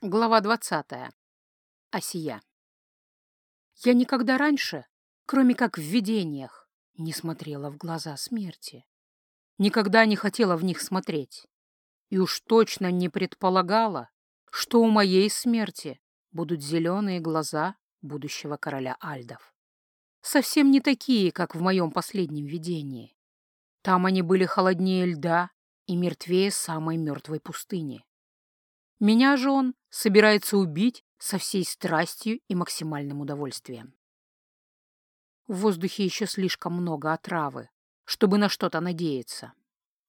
Глава двадцатая. Осия. Я никогда раньше, кроме как в видениях, не смотрела в глаза смерти. Никогда не хотела в них смотреть. И уж точно не предполагала, что у моей смерти будут зеленые глаза будущего короля Альдов. Совсем не такие, как в моем последнем видении. Там они были холоднее льда и мертвее самой мертвой пустыни. Меня же он собирается убить со всей страстью и максимальным удовольствием. В воздухе еще слишком много отравы, чтобы на что-то надеяться.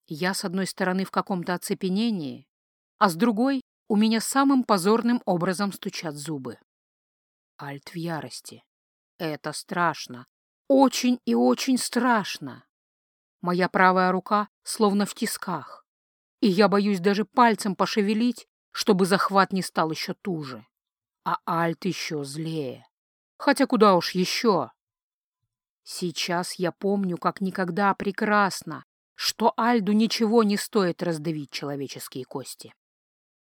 Я, с одной стороны, в каком-то оцепенении, а с другой у меня самым позорным образом стучат зубы. Альт в ярости. Это страшно. Очень и очень страшно. Моя правая рука словно в тисках, и я боюсь даже пальцем пошевелить, чтобы захват не стал еще туже. А Альт еще злее. Хотя куда уж еще. Сейчас я помню, как никогда прекрасно, что Альду ничего не стоит раздавить человеческие кости.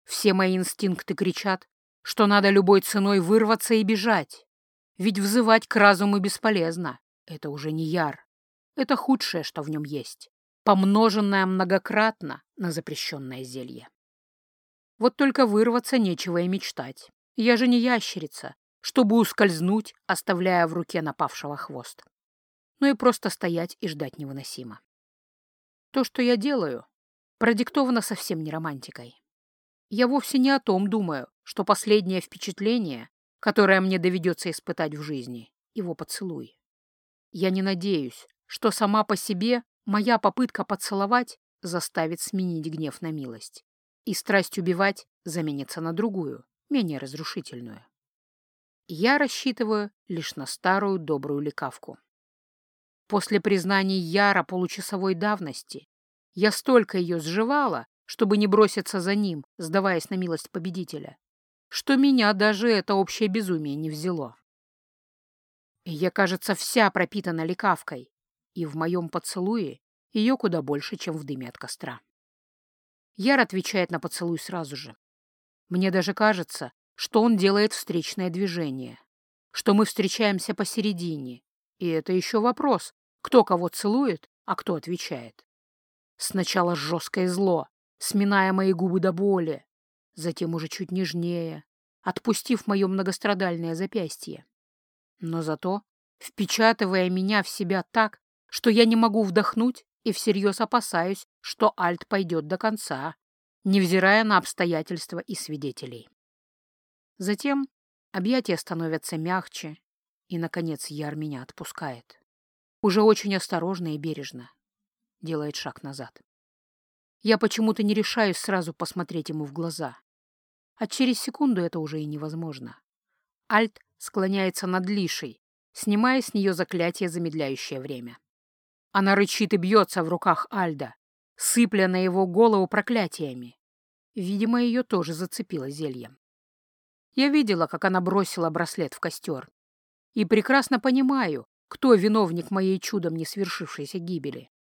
Все мои инстинкты кричат, что надо любой ценой вырваться и бежать. Ведь взывать к разуму бесполезно. Это уже не яр. Это худшее, что в нем есть, помноженное многократно на запрещенное зелье. Вот только вырваться нечего и мечтать. Я же не ящерица, чтобы ускользнуть, оставляя в руке напавшего хвост. Ну и просто стоять и ждать невыносимо. То, что я делаю, продиктовано совсем не романтикой. Я вовсе не о том думаю, что последнее впечатление, которое мне доведется испытать в жизни, его поцелуй. Я не надеюсь, что сама по себе моя попытка поцеловать заставит сменить гнев на милость и страсть убивать заменится на другую, менее разрушительную. Я рассчитываю лишь на старую добрую лекавку. После признаний Яра получасовой давности я столько ее сживала, чтобы не броситься за ним, сдаваясь на милость победителя, что меня даже это общее безумие не взяло. Я, кажется, вся пропитана лекавкой, и в моем поцелуе ее куда больше, чем в дыме от костра. Яр отвечает на поцелуй сразу же. Мне даже кажется, что он делает встречное движение, что мы встречаемся посередине, и это еще вопрос, кто кого целует, а кто отвечает. Сначала жесткое зло, сминая мои губы до боли, затем уже чуть нежнее, отпустив мое многострадальное запястье. Но зато впечатывая меня в себя так, что я не могу вдохнуть и всерьез опасаюсь, что Альт пойдет до конца, невзирая на обстоятельства и свидетелей. Затем объятия становятся мягче, и, наконец, Яр меня отпускает. Уже очень осторожно и бережно. Делает шаг назад. Я почему-то не решаюсь сразу посмотреть ему в глаза. А через секунду это уже и невозможно. Альт склоняется над Лишей, снимая с нее заклятие, замедляющее время. Она рычит и бьется в руках Альда, сыпля на его голову проклятиями. Видимо, ее тоже зацепило зельем. Я видела, как она бросила браслет в костер. И прекрасно понимаю, кто виновник моей чудом не свершившейся гибели.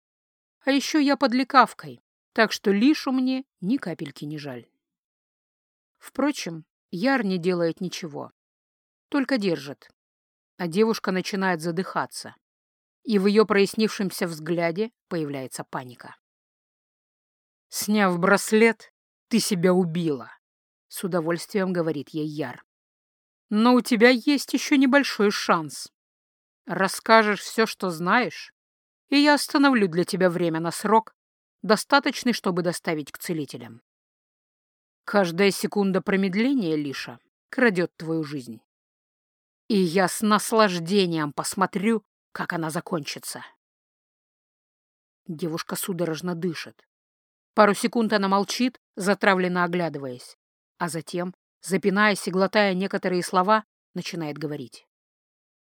А еще я под лекавкой, так что лишу мне ни капельки не жаль. Впрочем, Яр не делает ничего, только держит, а девушка начинает задыхаться и в ее прояснившемся взгляде появляется паника. «Сняв браслет, ты себя убила», — с удовольствием говорит ей Яр. «Но у тебя есть еще небольшой шанс. Расскажешь все, что знаешь, и я остановлю для тебя время на срок, достаточный, чтобы доставить к целителям. Каждая секунда промедления, Лиша, крадет твою жизнь. И я с наслаждением посмотрю, как она закончится. Девушка судорожно дышит. Пару секунд она молчит, затравленно оглядываясь, а затем, запинаясь и глотая некоторые слова, начинает говорить.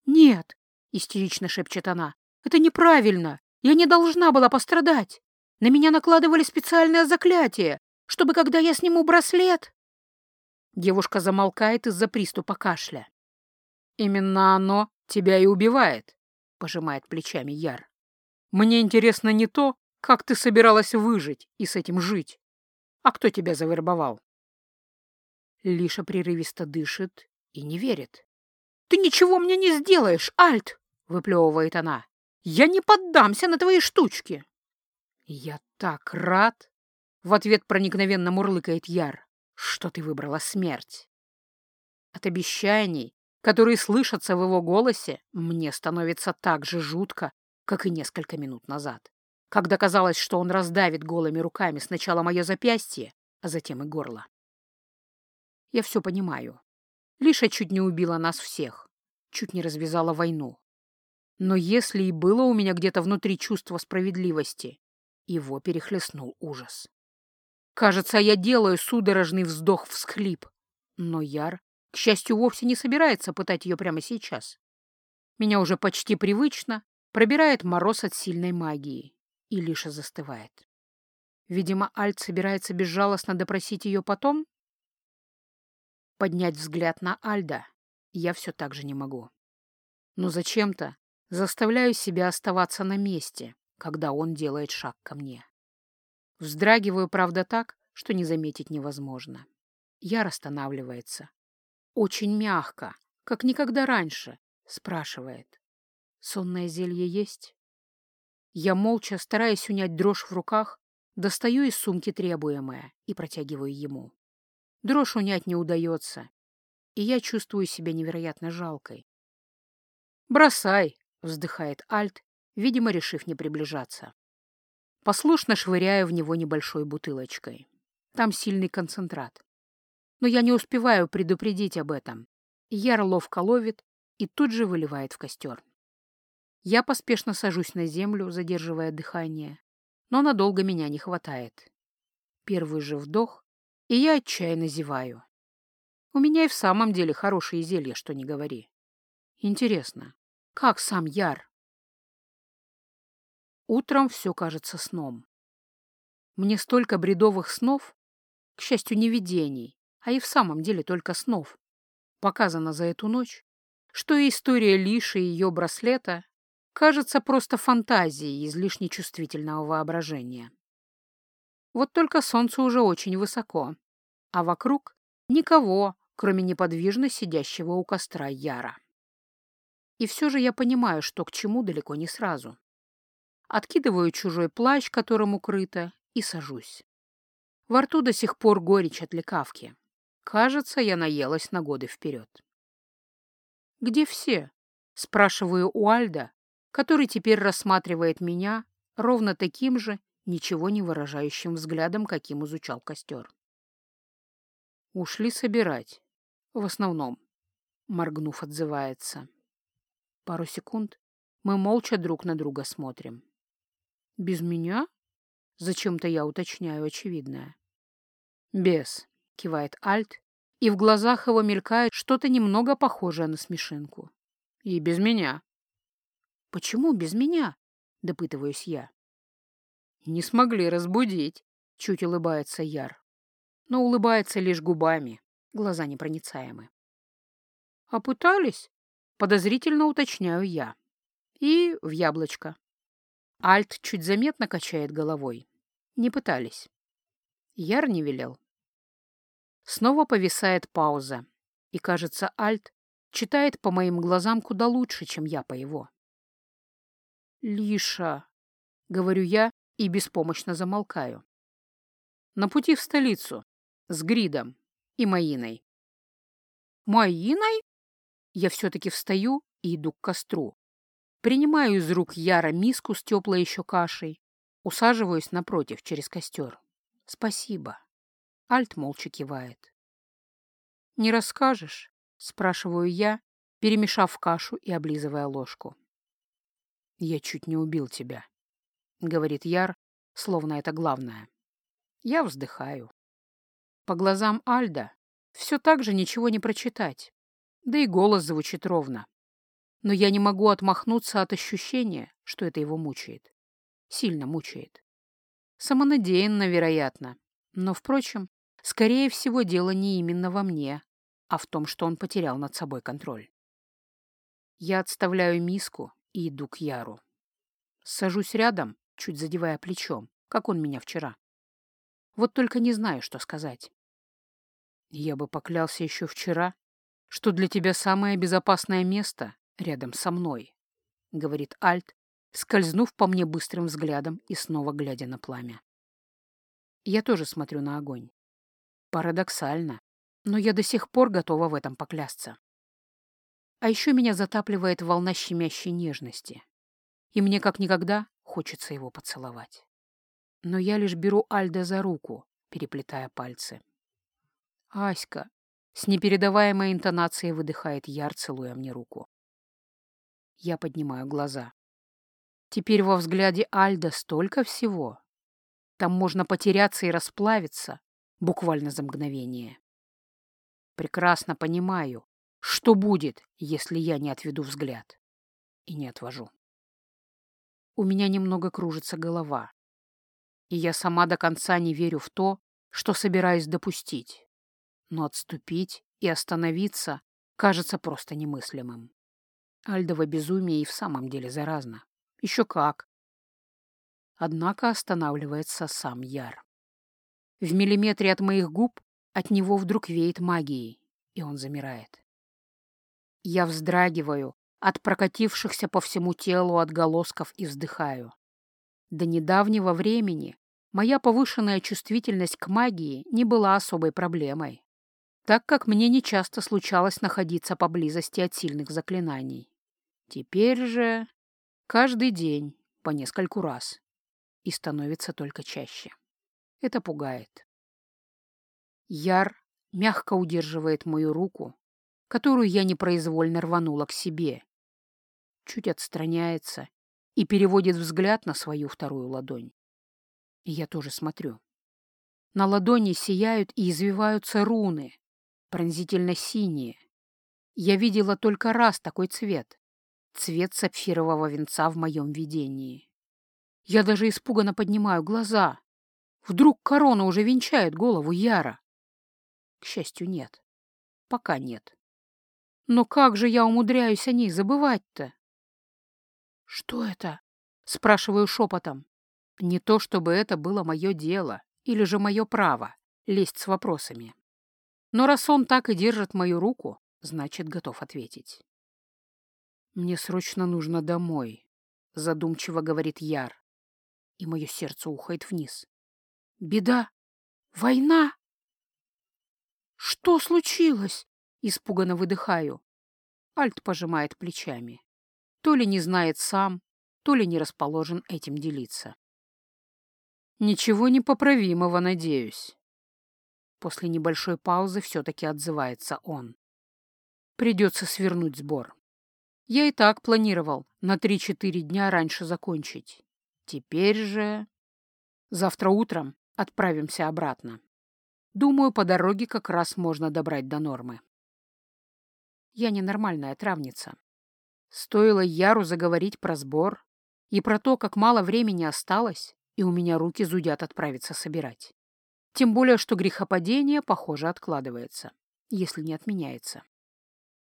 «Нет!» — истерично шепчет она. «Это неправильно! Я не должна была пострадать! На меня накладывали специальное заклятие, чтобы, когда я сниму браслет...» Девушка замолкает из-за приступа кашля. «Именно оно тебя и убивает», — пожимает плечами Яр. «Мне интересно не то, как ты собиралась выжить и с этим жить, а кто тебя завербовал». Лиша прерывисто дышит и не верит. «Ты ничего мне не сделаешь, Альт!» — выплевывает она. «Я не поддамся на твои штучки!» «Я так рад!» — в ответ проникновенно мурлыкает Яр, что ты выбрала смерть. От обещаний, которые слышатся в его голосе, мне становится так же жутко, как и несколько минут назад, когда казалось, что он раздавит голыми руками сначала мое запястье, а затем и горло. Я все понимаю. Лиша чуть не убила нас всех, чуть не развязала войну. Но если и было у меня где-то внутри чувство справедливости, его перехлестнул ужас. Кажется, я делаю судорожный вздох-всхлип, но Яр, к счастью, вовсе не собирается пытать ее прямо сейчас. Меня уже почти привычно пробирает мороз от сильной магии, и Лиша застывает. Видимо, Альт собирается безжалостно допросить ее потом? Поднять взгляд на Альда я все так же не могу. Но зачем-то заставляю себя оставаться на месте, когда он делает шаг ко мне. Вздрагиваю, правда, так, что не заметить невозможно. Яр останавливается. Очень мягко, как никогда раньше, спрашивает. Сонное зелье есть? Я молча, стараясь унять дрожь в руках, достаю из сумки требуемое и протягиваю ему. Дрожь унять не удается, и я чувствую себя невероятно жалкой. «Бросай!» — вздыхает Альт, видимо, решив не приближаться. Послушно швыряю в него небольшой бутылочкой. Там сильный концентрат. Но я не успеваю предупредить об этом. Яр ловко ловит и тут же выливает в костер. Я поспешно сажусь на землю, задерживая дыхание, но надолго меня не хватает. Первый же вдох, и я отчаянно зеваю. У меня и в самом деле хорошие зелья, что не говори. Интересно, как сам Яр? Утром все кажется сном. Мне столько бредовых снов, к счастью, не видений, а и в самом деле только снов, показано за эту ночь, что история Лиши и ее браслета кажется просто фантазией излишне чувствительного воображения. Вот только солнце уже очень высоко, а вокруг никого, кроме неподвижно сидящего у костра Яра. И все же я понимаю, что к чему далеко не сразу. Откидываю чужой плащ, которым укрыто, и сажусь. Во рту до сих пор горечь от лекавки. Кажется, я наелась на годы вперед. «Где все?» — спрашиваю у Альда, который теперь рассматривает меня ровно таким же, ничего не выражающим взглядом, каким изучал костер. «Ушли собирать. В основном», — моргнув, отзывается. Пару секунд мы молча друг на друга смотрим. «Без меня?» — зачем-то я уточняю очевидное. «Без», — кивает Альт, и в глазах его мелькает что-то немного похожее на смешинку. «И без меня». «Почему без меня?» — допытываюсь я. «Не смогли разбудить», — чуть улыбается Яр. Но улыбается лишь губами, глаза непроницаемы. «А пытались?» — подозрительно уточняю я. И в яблочко. Альт чуть заметно качает головой. Не пытались. Яр не велел. Снова повисает пауза, и, кажется, Альт читает по моим глазам куда лучше, чем я по его. «Лиша», — говорю я и беспомощно замолкаю. «На пути в столицу, с Гридом и Маиной». «Маиной?» Я все-таки встаю и иду к костру. Принимаю из рук Яра миску с теплой еще кашей. Усаживаюсь напротив, через костер. Спасибо. Альт молча кивает. «Не расскажешь?» — спрашиваю я, перемешав кашу и облизывая ложку. «Я чуть не убил тебя», — говорит Яр, словно это главное. Я вздыхаю. По глазам Альда все так же ничего не прочитать, да и голос звучит ровно но я не могу отмахнуться от ощущения, что это его мучает. Сильно мучает. Самонадеянно, вероятно. Но, впрочем, скорее всего, дело не именно во мне, а в том, что он потерял над собой контроль. Я отставляю миску и иду к Яру. Сажусь рядом, чуть задевая плечом, как он меня вчера. Вот только не знаю, что сказать. Я бы поклялся еще вчера, что для тебя самое безопасное место рядом со мной, — говорит Альт, скользнув по мне быстрым взглядом и снова глядя на пламя. Я тоже смотрю на огонь. Парадоксально, но я до сих пор готова в этом поклясться. А еще меня затапливает волна щемящей нежности, и мне как никогда хочется его поцеловать. Но я лишь беру Альда за руку, переплетая пальцы. «Аська!» — с непередаваемой интонацией выдыхает Яр, целуя мне руку. Я поднимаю глаза. Теперь во взгляде Альда столько всего. Там можно потеряться и расплавиться, буквально за мгновение. Прекрасно понимаю, что будет, если я не отведу взгляд. И не отвожу. У меня немного кружится голова. И я сама до конца не верю в то, что собираюсь допустить. Но отступить и остановиться кажется просто немыслимым. Альдово безумие и в самом деле заразно. Еще как. Однако останавливается сам Яр. В миллиметре от моих губ от него вдруг веет магией, и он замирает. Я вздрагиваю от прокатившихся по всему телу отголосков и вздыхаю. До недавнего времени моя повышенная чувствительность к магии не была особой проблемой, так как мне нечасто случалось находиться поблизости от сильных заклинаний. Теперь же каждый день по нескольку раз и становится только чаще. Это пугает. Яр мягко удерживает мою руку, которую я непроизвольно рванула к себе, чуть отстраняется и переводит взгляд на свою вторую ладонь. И я тоже смотрю. На ладони сияют и извиваются руны, пронзительно синие. Я видела только раз такой цвет — цвет сапфирового венца в моем видении. Я даже испуганно поднимаю глаза. Вдруг корона уже венчает голову Яра? К счастью, нет. Пока нет. Но как же я умудряюсь о ней забывать-то? «Что это?» — спрашиваю шепотом. Не то, чтобы это было мое дело или же мое право лезть с вопросами. Но раз он так и держит мою руку, значит, готов ответить. «Мне срочно нужно домой», — задумчиво говорит Яр и мое сердце уходит вниз. «Беда! Война!» «Что случилось?» — испуганно выдыхаю. Альт пожимает плечами. То ли не знает сам, то ли не расположен этим делиться. «Ничего непоправимого, надеюсь». После небольшой паузы все-таки отзывается он. «Придется свернуть сбор. Я и так планировал на три-четыре дня раньше закончить. Теперь же... Завтра утром отправимся обратно. Думаю, по дороге как раз можно добрать до нормы. Я ненормальная травница. Стоило Яру заговорить про сбор и про то, как мало времени осталось, и у меня руки зудят отправиться собирать. Тем более, что грехопадение, похоже, откладывается, если не отменяется.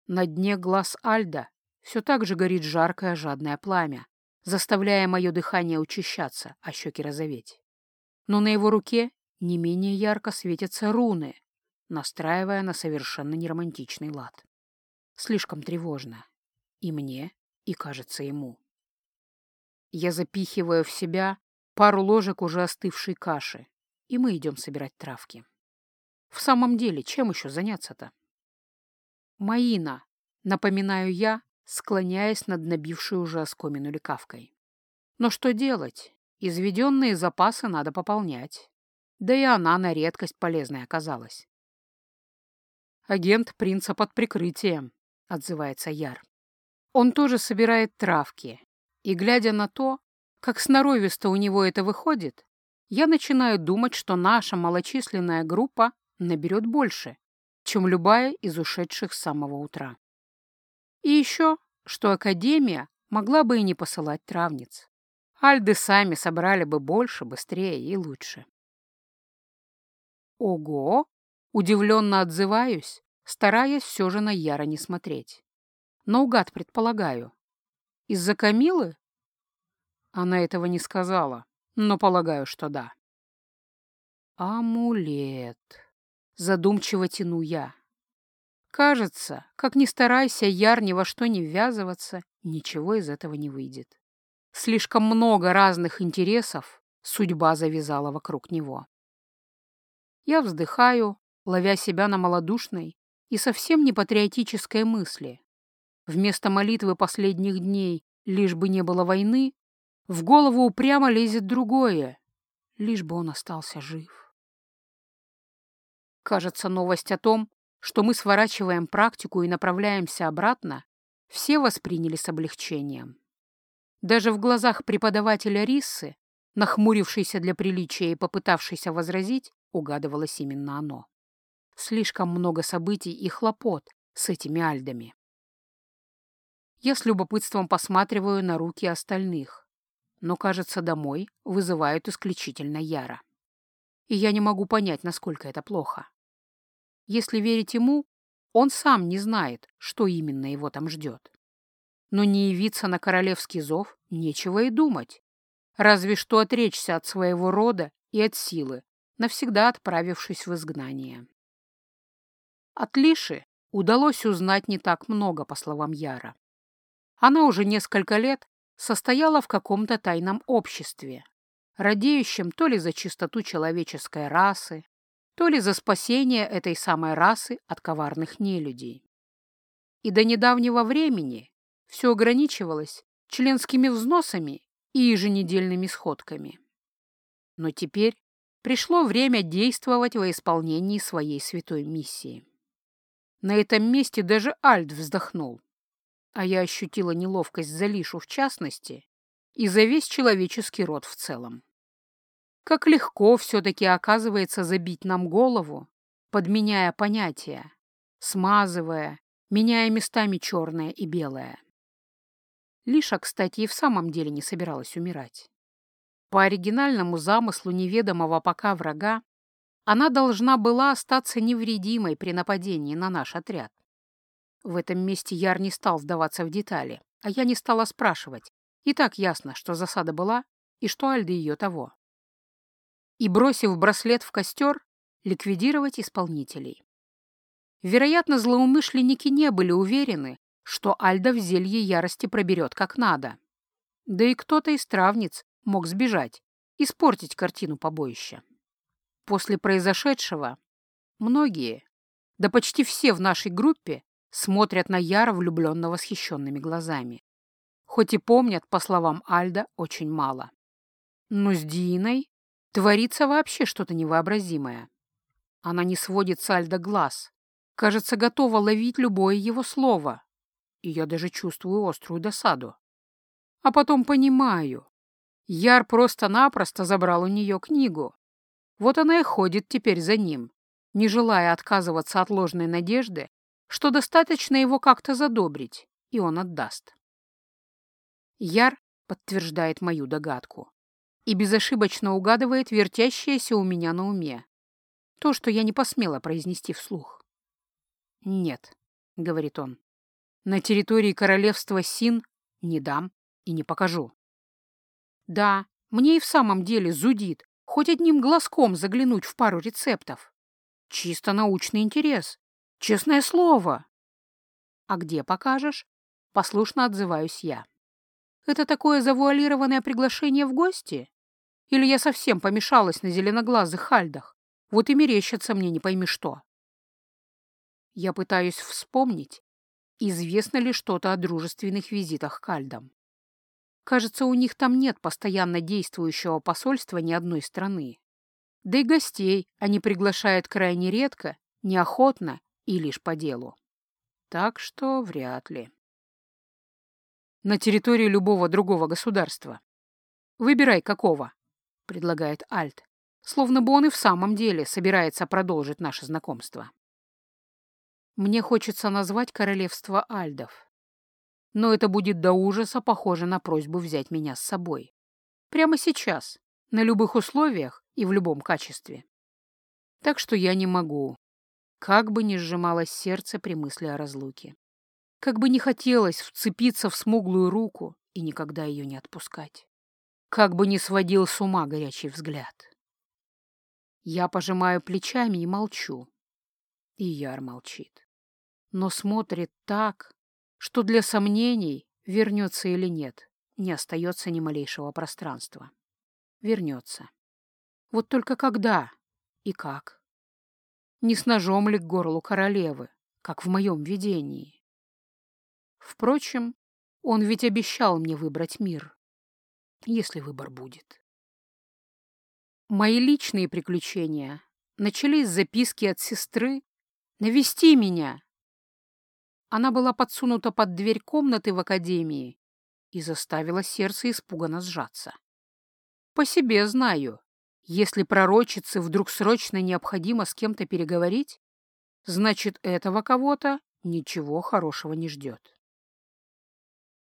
На дне глаз Альда все так же горит жаркое жадное пламя, заставляя мое дыхание учащаться, а щеки розоветь. Но на его руке не менее ярко светятся руны, настраивая на совершенно неромантичный лад. Слишком тревожно. И мне, и, кажется, ему. Я запихиваю в себя пару ложек уже остывшей каши, и мы идем собирать травки. В самом деле, чем еще заняться-то? Маина, напоминаю я, склоняясь над набившей уже оскомину лекавкой. Но что делать? Изведенные запасы надо пополнять. Да и она на редкость полезной оказалась. «Агент принца под прикрытием», — отзывается Яр. Он тоже собирает травки, и, глядя на то, как сноровисто у него это выходит, я начинаю думать, что наша малочисленная группа наберет больше, чем любая из ушедших с самого утра. И еще, что Академия могла бы и не посылать травниц. Альды сами собрали бы больше, быстрее и лучше. Ого! Удивленно отзываюсь, стараясь все же на Яра не смотреть. Наугад предполагаю. Из-за Камилы? Она этого не сказала, но полагаю, что да. Амулет. Задумчиво тяну я. Кажется, как ни старайся, Яр ни во что не ввязываться, ничего из этого не выйдет. Слишком много разных интересов судьба завязала вокруг него. Я вздыхаю, ловя себя на малодушной и совсем не патриотической мысли. Вместо молитвы последних дней «лишь бы не было войны» в голову упрямо лезет другое, лишь бы он остался жив. Кажется, новость о том, что мы сворачиваем практику и направляемся обратно, все восприняли с облегчением. Даже в глазах преподавателя Риссы, нахмурившейся для приличия и попытавшейся возразить, угадывалось именно оно. Слишком много событий и хлопот с этими альдами. Я с любопытством посматриваю на руки остальных, но, кажется, домой вызывают исключительно Яра. И я не могу понять, насколько это плохо. Если верить ему, он сам не знает, что именно его там ждет. Но не явиться на королевский зов нечего и думать. Разве что отречься от своего рода и от силы, навсегда отправившись в изгнание. От Лиши удалось узнать не так много, по словам Яра. Она уже несколько лет состояла в каком-то тайном обществе, радеющем то ли за чистоту человеческой расы, то ли за спасение этой самой расы от коварных нелюдей. И до недавнего времени все ограничивалось членскими взносами и еженедельными сходками. Но теперь пришло время действовать во исполнении своей святой миссии. На этом месте даже Альт вздохнул, а я ощутила неловкость за Лишу в частности и за весь человеческий род в целом. Как легко все-таки оказывается забить нам голову, подменяя понятия, смазывая, меняя местами черное и белое. Лиша, кстати, и в самом деле не собиралась умирать. По оригинальному замыслу неведомого пока врага, она должна была остаться невредимой при нападении на наш отряд. В этом месте Яр не стал вдаваться в детали, а я не стала спрашивать. И так ясно, что засада была и что Альда ее того. И, бросив браслет в костер, ликвидировать исполнителей. Вероятно, злоумышленники не были уверены, что Альда в зелье ярости проберет как надо. Да и кто-то из травниц мог сбежать, испортить картину побоища. После произошедшего многие, да почти все в нашей группе, смотрят на Яра влюбленно восхищенными глазами. Хоть и помнят, по словам Альда, очень мало. Но с Диной творится вообще что-то невообразимое. Она не сводит с Альда глаз, кажется, готова ловить любое его слово. И я даже чувствую острую досаду. А потом понимаю. Яр просто-напросто забрал у нее книгу. Вот она и ходит теперь за ним, не желая отказываться от ложной надежды что достаточно его как-то задобрить, и он отдаст. Яр подтверждает мою догадку и безошибочно угадывает вертящееся у меня на уме. То, что я не посмела произнести вслух. «Нет», — говорит он, — «на территории королевства Син не дам и не покажу». Да, мне и в самом деле зудит хоть одним глазком заглянуть в пару рецептов. Чисто научный интерес. Честное слово. А где покажешь? Послушно отзываюсь я. Это такое завуалированное приглашение в гости? Или я совсем помешалась на зеленоглазых хальдах? Вот и мерещится мне не пойми что. Я пытаюсь вспомнить, известно ли что-то о дружественных визитах к Альдам. Кажется, у них там нет постоянно действующего посольства ни одной страны. Да и гостей они приглашают крайне редко, неохотно и лишь по делу. Так что вряд ли. На территории любого другого государства. Выбирай какого, предлагает Альт, словно бы он и в самом деле собирается продолжить наше знакомство. Мне хочется назвать королевство Альдов. Но это будет до ужаса похоже на просьбу взять меня с собой. Прямо сейчас, на любых условиях и в любом качестве. Так что я не могу, как бы ни сжималось сердце при мысли о разлуке. Как бы не хотелось вцепиться в смуглую руку и никогда ее не отпускать. Как бы не сводил с ума горячий взгляд. Я пожимаю плечами и молчу, И Яр молчит. Но смотрит так, что для сомнений, вернется или нет, не остается ни малейшего пространства. Вернется. Вот только когда и как? Не с ножом ли к горлу королевы, как в моем видении? Впрочем, он ведь обещал мне выбрать мир, если выбор будет. Мои личные приключения начались с записки от сестры «Навести меня!». Она была подсунута под дверь комнаты в академии и заставила сердце испуганно сжаться. По себе знаю, если пророчице вдруг срочно необходимо с кем-то переговорить, значит, этого кого-то ничего хорошего не ждет.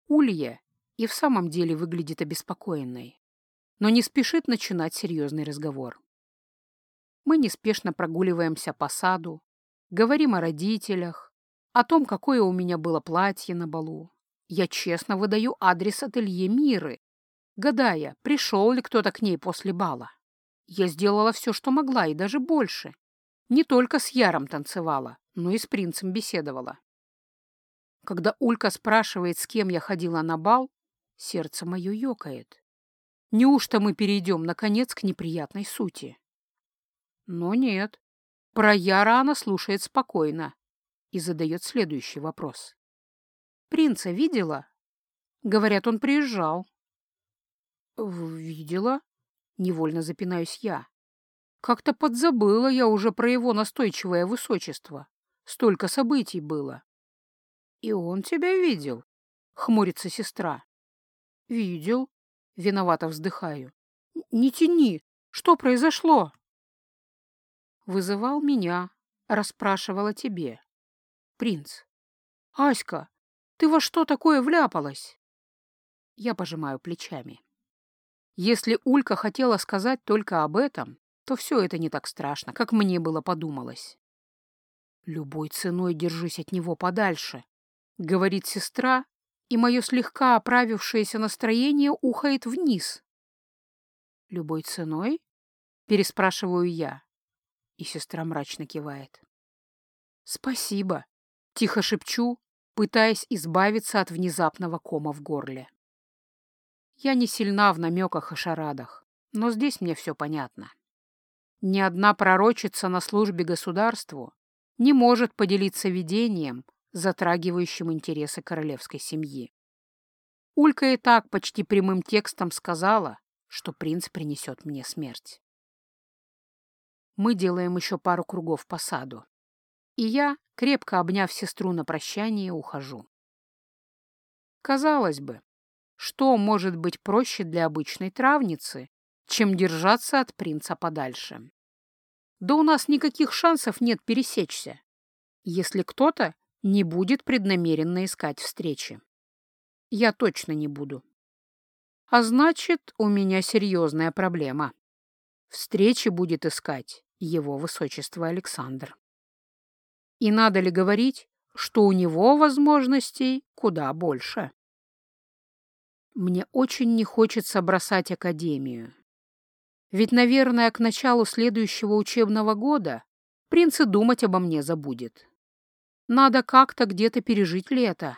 Улья и в самом деле выглядит обеспокоенной но не спешит начинать серьезный разговор. Мы неспешно прогуливаемся по саду, говорим о родителях, о том, какое у меня было платье на балу. Я честно выдаю адрес ателье Миры, гадая, пришел ли кто-то к ней после бала. Я сделала все, что могла, и даже больше. Не только с Яром танцевала, но и с принцем беседовала. Когда Улька спрашивает, с кем я ходила на бал, сердце мое ёкает. Неужто мы перейдем, наконец, к неприятной сути? Но нет. Про Яра она слушает спокойно и задает следующий вопрос. «Принца видела?» Говорят, он приезжал. «Видела?» — невольно запинаюсь я. Как-то подзабыла я уже про его настойчивое высочество. Столько событий было. «И он тебя видел?» — хмурится сестра. «Видел. Виновато вздыхаю. «Не тяни! Что произошло?» «Вызывал меня, расспрашивала тебе. Принц. Аська, ты во что такое вляпалась?» Я пожимаю плечами. Если Улька хотела сказать только об этом, то все это не так страшно, как мне было подумалось. «Любой ценой держись от него подальше», — говорит сестра и мое слегка оправившееся настроение ухает вниз. «Любой ценой?» — переспрашиваю я, и сестра мрачно кивает. «Спасибо», — тихо шепчу, пытаясь избавиться от внезапного кома в горле. Я не сильна в намеках и шарадах, но здесь мне все понятно. Ни одна пророчица на службе государству не может поделиться видением, затрагивающим интересы королевской семьи. Улька и так почти прямым текстом сказала, что принц принесет мне смерть. Мы делаем еще пару кругов по саду, и я, крепко обняв сестру на прощание, ухожу. Казалось бы, что может быть проще для обычной травницы, чем держаться от принца подальше? Да у нас никаких шансов нет пересечься, если кто-то не будет преднамеренно искать встречи. Я точно не буду. А значит, у меня серьезная проблема. Встречи будет искать его высочество Александр. И надо ли говорить, что у него возможностей куда больше? Мне очень не хочется бросать академию. Ведь, наверное, к началу следующего учебного года принц и думать обо мне забудет. Надо как-то где-то пережить лето.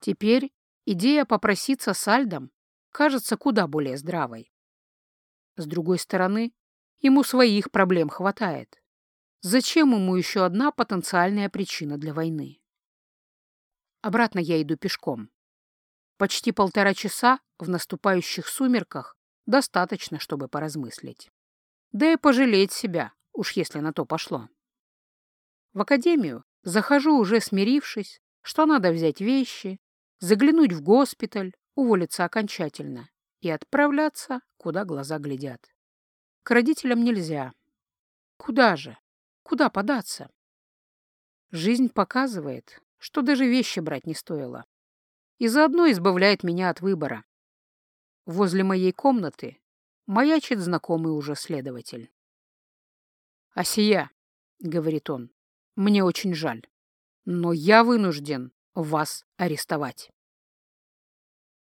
Теперь идея попроситься с Альдом кажется куда более здравой. С другой стороны, ему своих проблем хватает. Зачем ему еще одна потенциальная причина для войны? Обратно я иду пешком. Почти полтора часа в наступающих сумерках достаточно, чтобы поразмыслить. Да и пожалеть себя, уж если на то пошло. В академию Захожу уже смирившись, что надо взять вещи, заглянуть в госпиталь, уволиться окончательно и отправляться, куда глаза глядят. К родителям нельзя. Куда же? Куда податься? Жизнь показывает, что даже вещи брать не стоило. И заодно избавляет меня от выбора. Возле моей комнаты маячит знакомый уже следователь. «Асия», — говорит он, мне очень жаль, но я вынужден вас арестовать.